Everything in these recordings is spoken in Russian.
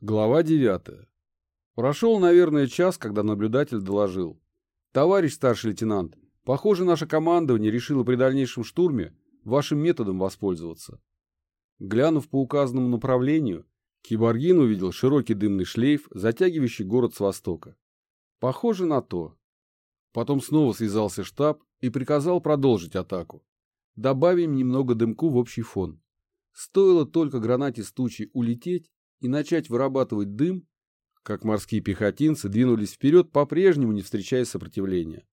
Глава 9. Прошел, наверное, час, когда наблюдатель доложил. Товарищ старший лейтенант, похоже, наше командование решило при дальнейшем штурме вашим методом воспользоваться. Глянув по указанному направлению, Киборгин увидел широкий дымный шлейф, затягивающий город с востока. Похоже на то. Потом снова связался штаб и приказал продолжить атаку. Добавим немного дымку в общий фон. Стоило только гранате с тучи улететь, и начать вырабатывать дым, как морские пехотинцы двинулись вперед, по-прежнему не встречая сопротивления.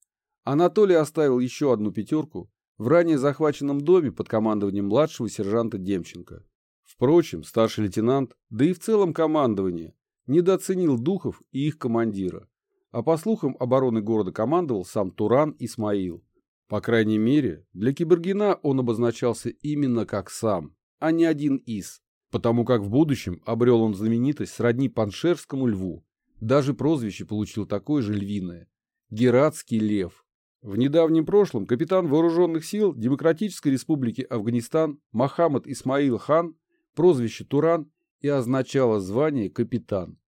Анатолий оставил еще одну пятерку в ранее захваченном доме под командованием младшего сержанта Демченко. Впрочем, старший лейтенант, да и в целом командование, недооценил духов и их командира. А по слухам обороны города командовал сам Туран Исмаил. По крайней мере, для Кибергина он обозначался именно как сам, а не один из потому как в будущем обрел он знаменитость сродни паншерскому льву. Даже прозвище получил такое же львиное – Гератский лев. В недавнем прошлом капитан вооруженных сил Демократической Республики Афганистан Мохаммад Исмаил хан, прозвище Туран, и означало звание капитан.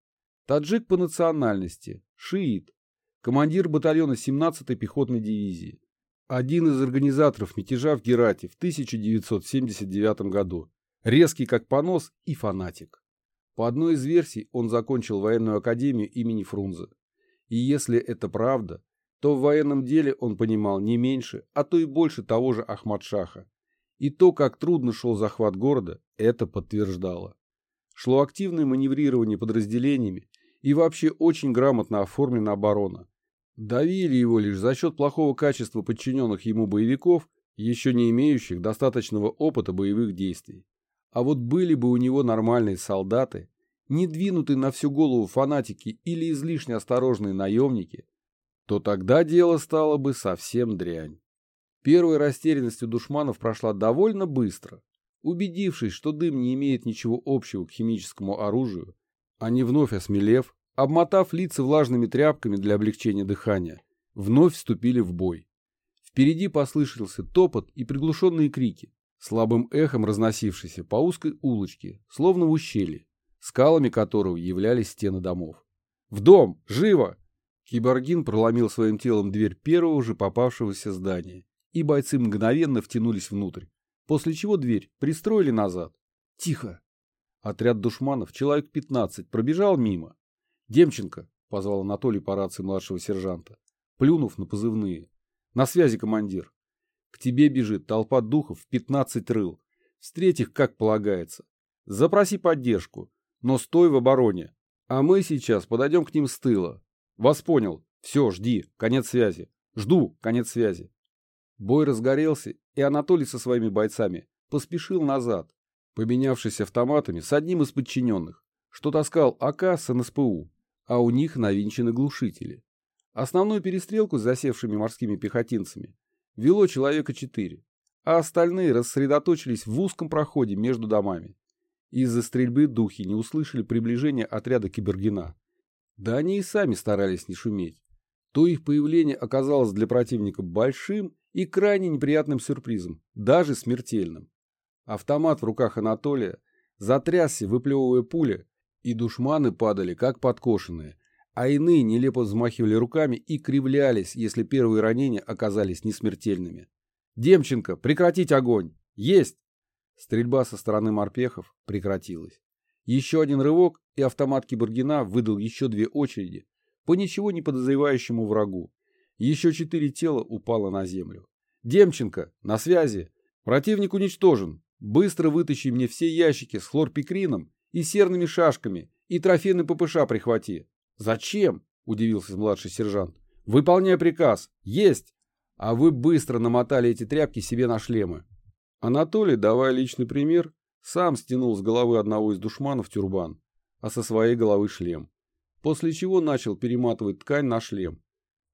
Таджик по национальности, шиит, командир батальона 17-й пехотной дивизии. Один из организаторов мятежа в Герате в 1979 году резкий как понос и фанатик. По одной из версий он закончил военную академию имени Фрунзе. И если это правда, то в военном деле он понимал не меньше, а то и больше того же Ахмадшаха. И то, как трудно шел захват города, это подтверждало. Шло активное маневрирование подразделениями и вообще очень грамотно оформлена оборона. Давили его лишь за счет плохого качества подчиненных ему боевиков, еще не имеющих достаточного опыта боевых действий. А вот были бы у него нормальные солдаты, не двинутые на всю голову фанатики или излишне осторожные наемники, то тогда дело стало бы совсем дрянь. Первая растерянность у душманов прошла довольно быстро. Убедившись, что дым не имеет ничего общего к химическому оружию, они вновь осмелев, обмотав лица влажными тряпками для облегчения дыхания, вновь вступили в бой. Впереди послышался топот и приглушенные крики слабым эхом разносившийся по узкой улочке, словно в ущелье, скалами которого являлись стены домов. «В дом! Живо!» Киборгин проломил своим телом дверь первого же попавшегося здания, и бойцы мгновенно втянулись внутрь, после чего дверь пристроили назад. «Тихо!» Отряд душманов, человек 15, пробежал мимо. «Демченко!» — позвал Анатолий по рации младшего сержанта, плюнув на позывные. «На связи, командир!» К тебе бежит толпа духов в 15 рыл. Встреть их, как полагается. Запроси поддержку, но стой в обороне. А мы сейчас подойдем к ним с тыла. Вас понял. Все, жди. Конец связи. Жду. Конец связи. Бой разгорелся, и Анатолий со своими бойцами поспешил назад, поменявшись автоматами с одним из подчиненных, что таскал АК с НСПУ, а у них навинчены глушители. Основную перестрелку с засевшими морскими пехотинцами вело человека четыре, а остальные рассредоточились в узком проходе между домами. Из-за стрельбы духи не услышали приближения отряда Кибергена. Да они и сами старались не шуметь. То их появление оказалось для противника большим и крайне неприятным сюрпризом, даже смертельным. Автомат в руках Анатолия затрясся, выплевывая пули, и душманы падали, как подкошенные, а иные нелепо взмахивали руками и кривлялись, если первые ранения оказались несмертельными. «Демченко, прекратить огонь! Есть!» Стрельба со стороны морпехов прекратилась. Еще один рывок, и автомат Киборгина выдал еще две очереди по ничего не подозревающему врагу. Еще четыре тела упало на землю. «Демченко, на связи! Противник уничтожен! Быстро вытащи мне все ящики с хлорпикрином и серными шашками и трофейный ППШ прихвати!» «Зачем?» – удивился младший сержант. «Выполняй приказ. Есть!» А вы быстро намотали эти тряпки себе на шлемы. Анатолий, давая личный пример, сам стянул с головы одного из душманов тюрбан, а со своей головы шлем. После чего начал перематывать ткань на шлем.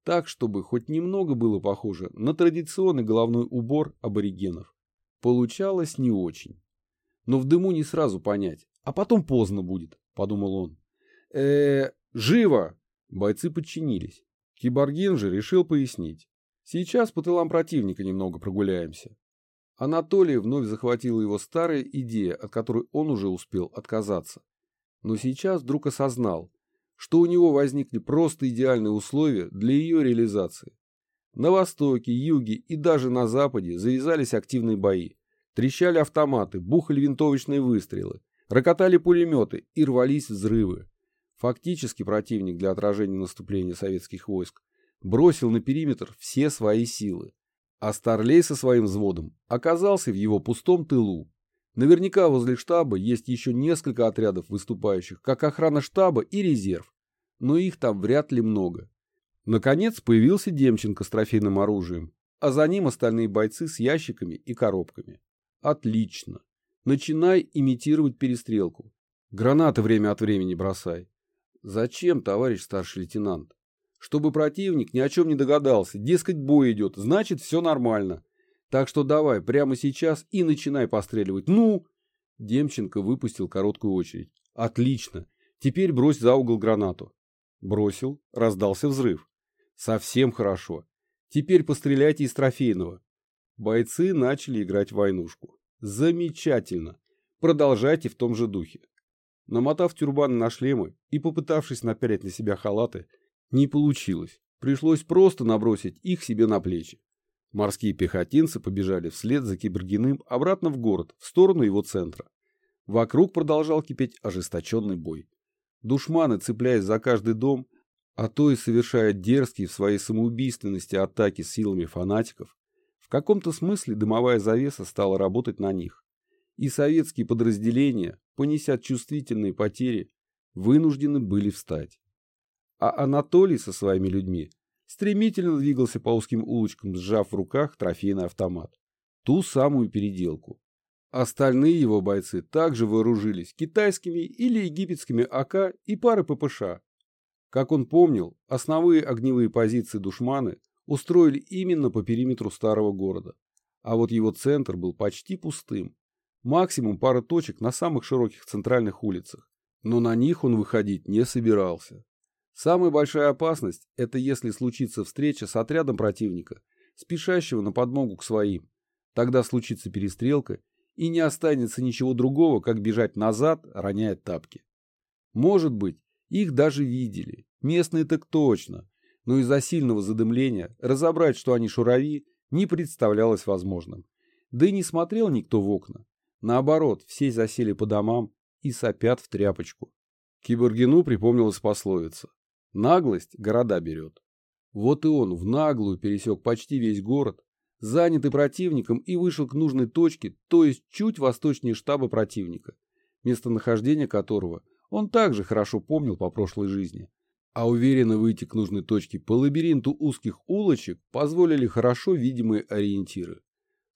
Так, чтобы хоть немного было похоже на традиционный головной убор аборигенов. Получалось не очень. Но в дыму не сразу понять, а потом поздно будет, подумал он. э Живо!» Бойцы подчинились. Киборгин же решил пояснить. «Сейчас по тылам противника немного прогуляемся». Анатолий вновь захватила его старая идея, от которой он уже успел отказаться. Но сейчас вдруг осознал, что у него возникли просто идеальные условия для ее реализации. На востоке, юге и даже на западе завязались активные бои. Трещали автоматы, бухали винтовочные выстрелы, рокотали пулеметы и рвались взрывы. Фактически противник для отражения наступления советских войск бросил на периметр все свои силы, а Старлей со своим взводом оказался в его пустом тылу. Наверняка возле штаба есть еще несколько отрядов выступающих, как охрана штаба и резерв, но их там вряд ли много. Наконец появился Демченко с трофейным оружием, а за ним остальные бойцы с ящиками и коробками. Отлично. Начинай имитировать перестрелку. Гранаты время от времени бросай. Зачем, товарищ старший лейтенант? Чтобы противник ни о чем не догадался. Дескать, бой идет, значит, все нормально. Так что давай прямо сейчас и начинай постреливать. Ну! Демченко выпустил короткую очередь. Отлично. Теперь брось за угол гранату. Бросил, раздался взрыв. Совсем хорошо. Теперь постреляйте из трофейного. Бойцы начали играть в войнушку. Замечательно. Продолжайте в том же духе. Намотав тюрбаны на шлемы и попытавшись напялить на себя халаты, не получилось. Пришлось просто набросить их себе на плечи. Морские пехотинцы побежали вслед за Кибергиным обратно в город, в сторону его центра. Вокруг продолжал кипеть ожесточенный бой. Душманы, цепляясь за каждый дом, а то и совершая дерзкие в своей самоубийственности атаки силами фанатиков, в каком-то смысле дымовая завеса стала работать на них. И советские подразделения, понеся чувствительные потери, вынуждены были встать. А Анатолий со своими людьми стремительно двигался по узким улочкам, сжав в руках трофейный автомат. Ту самую переделку. Остальные его бойцы также вооружились китайскими или египетскими АК и парой ППШ, как он помнил, основные огневые позиции душманы устроили именно по периметру старого города, а вот его центр был почти пустым. Максимум пара точек на самых широких центральных улицах, но на них он выходить не собирался. Самая большая опасность – это если случится встреча с отрядом противника, спешащего на подмогу к своим. Тогда случится перестрелка, и не останется ничего другого, как бежать назад, роняя тапки. Может быть, их даже видели. Местные так точно. Но из-за сильного задымления разобрать, что они шурави, не представлялось возможным. Да и не смотрел никто в окна. Наоборот, все засели по домам и сопят в тряпочку. Киборгину припомнилась пословица. Наглость города берет. Вот и он в наглую пересек почти весь город, занятый противником и вышел к нужной точке, то есть чуть восточнее штаба противника, местонахождение которого он также хорошо помнил по прошлой жизни. А уверенно выйти к нужной точке по лабиринту узких улочек позволили хорошо видимые ориентиры.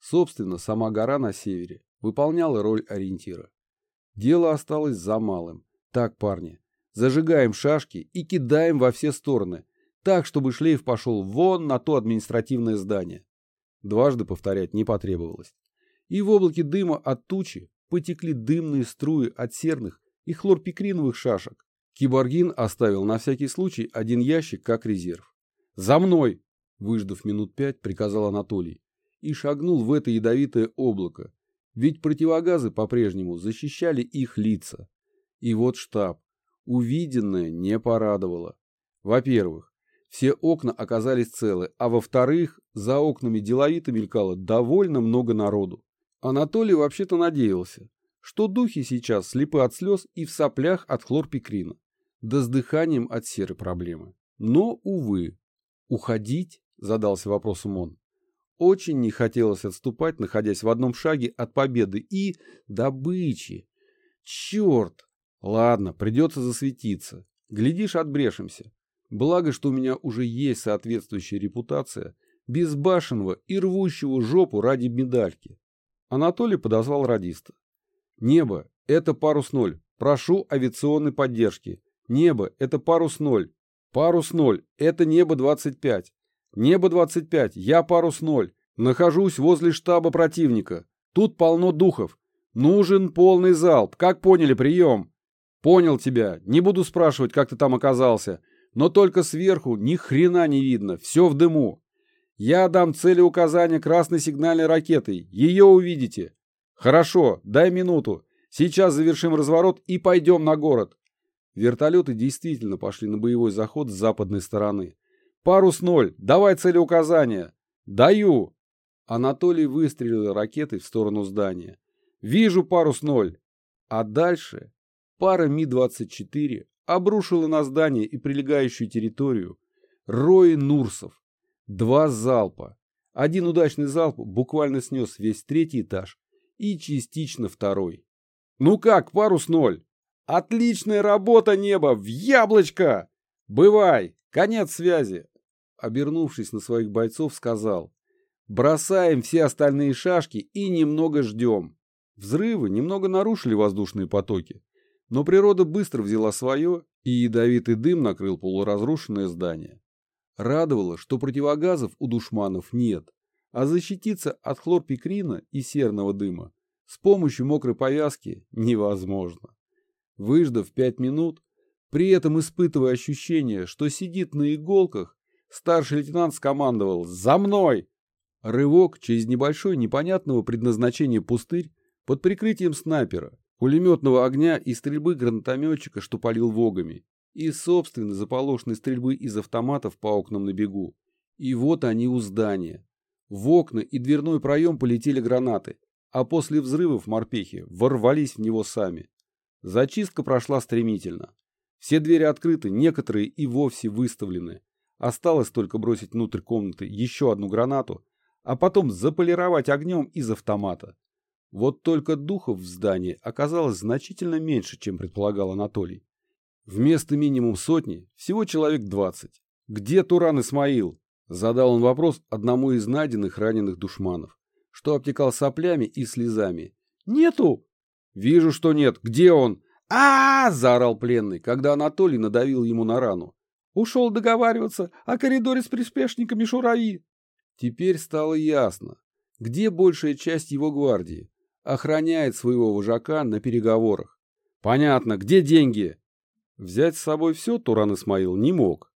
Собственно, сама гора на севере выполняла роль ориентира. Дело осталось за малым. Так, парни, зажигаем шашки и кидаем во все стороны, так, чтобы шлейф пошел вон на то административное здание. Дважды повторять не потребовалось. И в облаке дыма от тучи потекли дымные струи от серных и хлорпикриновых шашек. Киборгин оставил на всякий случай один ящик как резерв. «За мной!» – выждав минут пять, приказал Анатолий. И шагнул в это ядовитое облако. Ведь противогазы по-прежнему защищали их лица. И вот штаб. Увиденное не порадовало. Во-первых, все окна оказались целы, а во-вторых, за окнами деловито мелькало довольно много народу. Анатолий вообще-то надеялся, что духи сейчас слепы от слез и в соплях от хлорпикрина, да с дыханием от серы проблемы. Но, увы, уходить, задался вопросом он, очень не хотелось отступать, находясь в одном шаге от победы и добычи. Черт! Ладно, придется засветиться. Глядишь, отбрешемся. Благо, что у меня уже есть соответствующая репутация безбашенного и рвущего жопу ради медальки. Анатолий подозвал радиста. Небо – это парус ноль. Прошу авиационной поддержки. Небо – это парус ноль. Парус ноль – это небо 25. Небо 25, я парус ноль. Нахожусь возле штаба противника. Тут полно духов. Нужен полный залп. Как поняли, прием? Понял тебя. Не буду спрашивать, как ты там оказался. Но только сверху ни хрена не видно. Все в дыму. Я дам цели указания красной сигнальной ракетой. Ее увидите. Хорошо, дай минуту. Сейчас завершим разворот и пойдем на город. Вертолеты действительно пошли на боевой заход с западной стороны. Парус ноль, давай целеуказания. Даю. Анатолий выстрелил ракетой в сторону здания. Вижу парус ноль. А дальше пара Ми-24 обрушила на здание и прилегающую территорию рои Нурсов. Два залпа. Один удачный залп буквально снес весь третий этаж и частично второй. «Ну как, парус ноль?» «Отличная работа, небо! В яблочко!» «Бывай! Конец связи!» Обернувшись на своих бойцов, сказал. «Бросаем все остальные шашки и немного ждем». Взрывы немного нарушили воздушные потоки, но природа быстро взяла свое, и ядовитый дым накрыл полуразрушенное здание. Радовало, что противогазов у душманов нет, а защититься от хлорпикрина и серного дыма с помощью мокрой повязки невозможно. Выждав пять минут, при этом испытывая ощущение, что сидит на иголках, старший лейтенант скомандовал «За мной!». Рывок через небольшой непонятного предназначения пустырь под прикрытием снайпера, пулеметного огня и стрельбы гранатометчика, что палил вогами, и собственной заполошенной стрельбы из автоматов по окнам на бегу. И вот они у здания. В окна и дверной проем полетели гранаты, а после взрывов морпехи ворвались в него сами. Зачистка прошла стремительно. Все двери открыты, некоторые и вовсе выставлены. Осталось только бросить внутрь комнаты еще одну гранату, а потом заполировать огнем из автомата. Вот только духов в здании оказалось значительно меньше, чем предполагал Анатолий. Вместо минимум сотни всего человек двадцать. «Где Туран Исмаил?» Задал он вопрос одному из найденных раненых душманов, что обтекал соплями и слезами. «Нету!» «Вижу, что нет. Где он?» А, -а, заорал пленный, когда Анатолий надавил ему на рану. «Ушел договариваться о коридоре с приспешниками Шураи». Теперь стало ясно, где большая часть его гвардии охраняет своего вожака на переговорах. Понятно, где деньги? Взять с собой все Туран Исмаил не мог.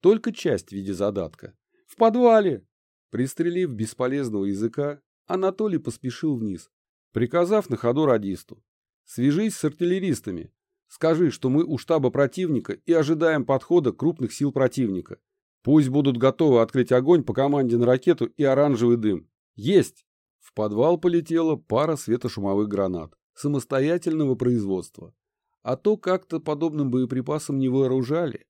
Только часть в виде задатка. В подвале! Пристрелив бесполезного языка, Анатолий поспешил вниз, приказав на ходу радисту. Свяжись с артиллеристами. Скажи, что мы у штаба противника и ожидаем подхода крупных сил противника. Пусть будут готовы открыть огонь по команде на ракету и оранжевый дым. Есть! В подвал полетела пара светошумовых гранат самостоятельного производства а то как-то подобным боеприпасом не вооружали.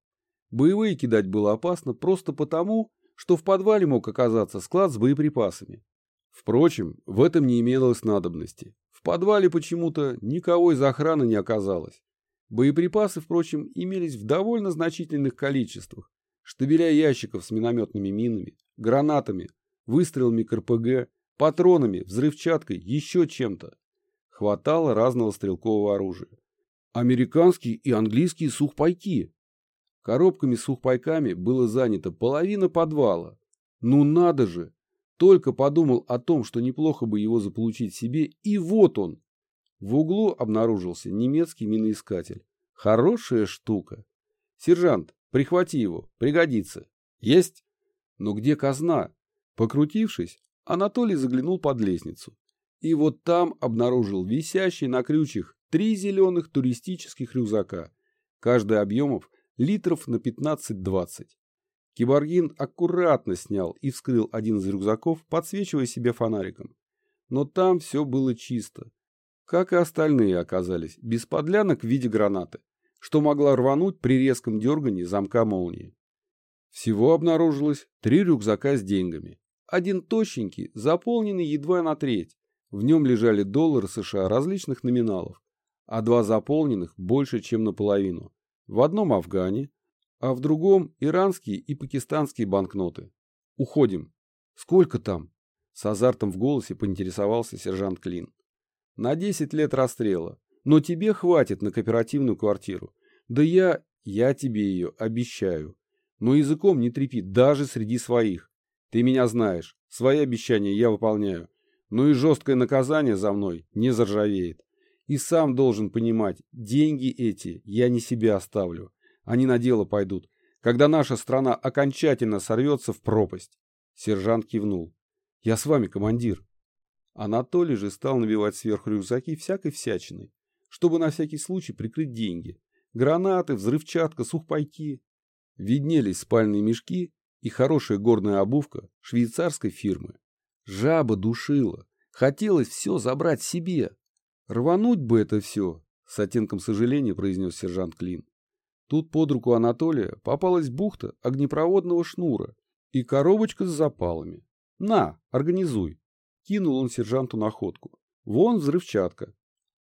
Боевые кидать было опасно просто потому, что в подвале мог оказаться склад с боеприпасами. Впрочем, в этом не имелось надобности. Подвале почему-то никого из охраны не оказалось. Боеприпасы, впрочем, имелись в довольно значительных количествах. Штабеля ящиков с минометными минами, гранатами, выстрелами КРПГ, патронами, взрывчаткой, еще чем-то. Хватало разного стрелкового оружия американские и английские сухпайки. Коробками с сухпайками было занято половина подвала. Ну надо же! Только подумал о том, что неплохо бы его заполучить себе, и вот он! В углу обнаружился немецкий миноискатель. Хорошая штука. Сержант, прихвати его, пригодится. Есть? Но где казна? Покрутившись, Анатолий заглянул под лестницу. И вот там обнаружил висящий на крючьях Три зеленых туристических рюкзака, каждый объемов литров на 15-20. Киборгин аккуратно снял и вскрыл один из рюкзаков, подсвечивая себе фонариком. Но там все было чисто. Как и остальные оказались, без подлянок в виде гранаты, что могла рвануть при резком дергании замка молнии. Всего обнаружилось три рюкзака с деньгами. Один тощенький, заполненный едва на треть. В нем лежали доллары США различных номиналов а два заполненных больше, чем наполовину. В одном Афгане, а в другом иранские и пакистанские банкноты. Уходим. Сколько там? С азартом в голосе поинтересовался сержант Клин. На 10 лет расстрела. Но тебе хватит на кооперативную квартиру. Да я, я тебе ее обещаю. Но языком не трепи даже среди своих. Ты меня знаешь. Свои обещания я выполняю. Но и жесткое наказание за мной не заржавеет. И сам должен понимать, деньги эти я не себе оставлю. Они на дело пойдут, когда наша страна окончательно сорвется в пропасть. Сержант кивнул. Я с вами, командир. Анатолий же стал набивать сверху рюкзаки всякой всячиной. чтобы на всякий случай прикрыть деньги. Гранаты, взрывчатка, сухпайки. Виднелись спальные мешки и хорошая горная обувка швейцарской фирмы. Жаба душила. Хотелось все забрать себе. Рвануть бы это все, с оттенком сожаления произнес сержант Клин. Тут под руку Анатолия попалась бухта огнепроводного шнура и коробочка с запалами. «На, организуй!» Кинул он сержанту находку. «Вон взрывчатка.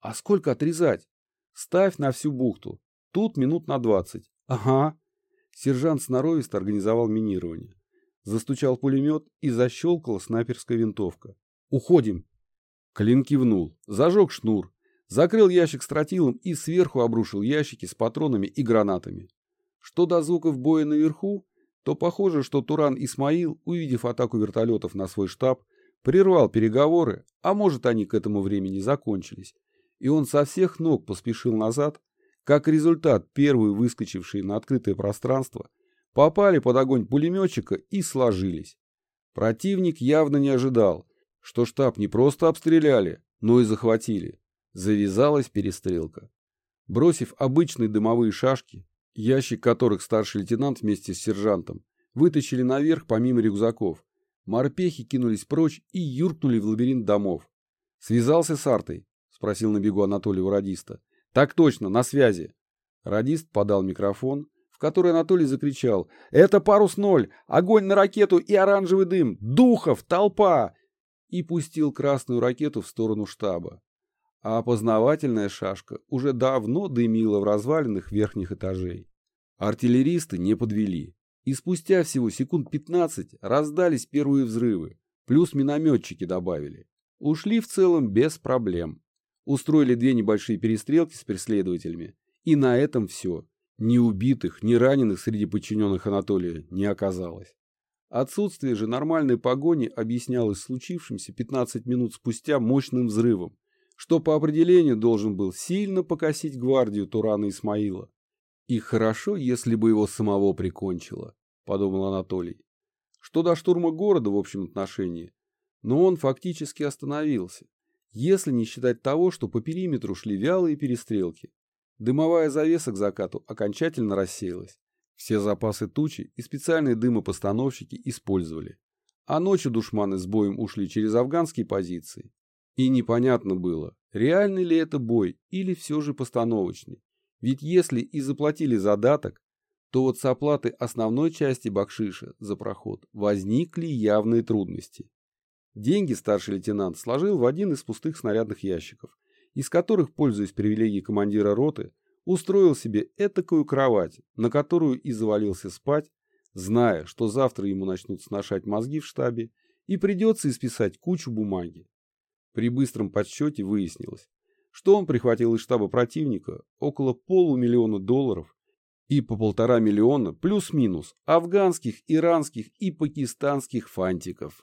А сколько отрезать? Ставь на всю бухту. Тут минут на двадцать. Ага». Сержант сноровисто организовал минирование. Застучал пулемет и защелкала снайперская винтовка. «Уходим!» Клин кивнул, зажег шнур, закрыл ящик с тротилом и сверху обрушил ящики с патронами и гранатами. Что до звуков боя наверху, то похоже, что Туран Исмаил, увидев атаку вертолетов на свой штаб, прервал переговоры, а может они к этому времени закончились, и он со всех ног поспешил назад, как результат первые выскочившие на открытое пространство попали под огонь пулеметчика и сложились. Противник явно не ожидал, что штаб не просто обстреляли, но и захватили. Завязалась перестрелка. Бросив обычные дымовые шашки, ящик которых старший лейтенант вместе с сержантом вытащили наверх помимо рюкзаков, морпехи кинулись прочь и юркнули в лабиринт домов. «Связался с Артой?» — спросил на бегу Анатолий у радиста. «Так точно, на связи». Радист подал микрофон, в который Анатолий закричал «Это парус ноль! Огонь на ракету и оранжевый дым! Духов! Толпа! и пустил красную ракету в сторону штаба. А опознавательная шашка уже давно дымила в развалинах верхних этажей. Артиллеристы не подвели. И спустя всего секунд 15 раздались первые взрывы, плюс минометчики добавили. Ушли в целом без проблем. Устроили две небольшие перестрелки с преследователями. И на этом все. Ни убитых, ни раненых среди подчиненных Анатолия не оказалось. Отсутствие же нормальной погони объяснялось случившимся 15 минут спустя мощным взрывом, что по определению должен был сильно покосить гвардию Турана Исмаила. И хорошо, если бы его самого прикончило, подумал Анатолий. Что до штурма города в общем отношении, но он фактически остановился, если не считать того, что по периметру шли вялые перестрелки. Дымовая завеса к закату окончательно рассеялась, все запасы тучи и специальные дымопостановщики использовали. А ночью душманы с боем ушли через афганские позиции. И непонятно было, реальный ли это бой или все же постановочный. Ведь если и заплатили задаток, то вот с оплаты основной части бакшиша за проход возникли явные трудности. Деньги старший лейтенант сложил в один из пустых снарядных ящиков, из которых, пользуясь привилегией командира роты, устроил себе этакую кровать, на которую и завалился спать, зная, что завтра ему начнут сношать мозги в штабе и придется исписать кучу бумаги. При быстром подсчете выяснилось, что он прихватил из штаба противника около полумиллиона долларов и по полтора миллиона плюс-минус афганских, иранских и пакистанских фантиков.